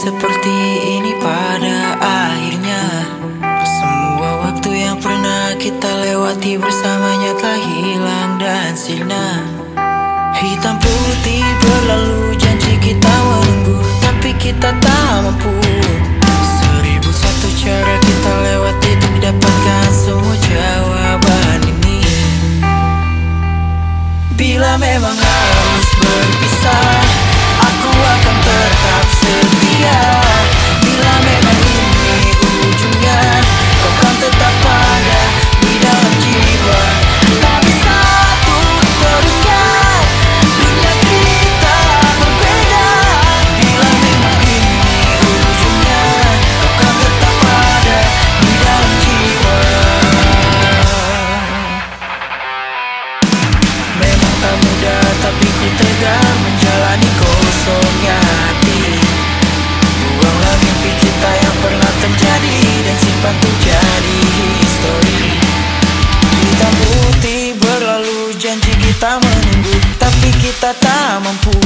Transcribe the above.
seperti ini pada akhirnya. Semua waktu yang pernah kita lewati bersamanya telah hilang dan sirna Hitam putih berlalu janji kita menunggu Tapi kita tak mampu. Seribu satu cara kita lewati untuk dapatkan semua jawaban ini. Bila memang Kita menunggu tapi kita tak mampu.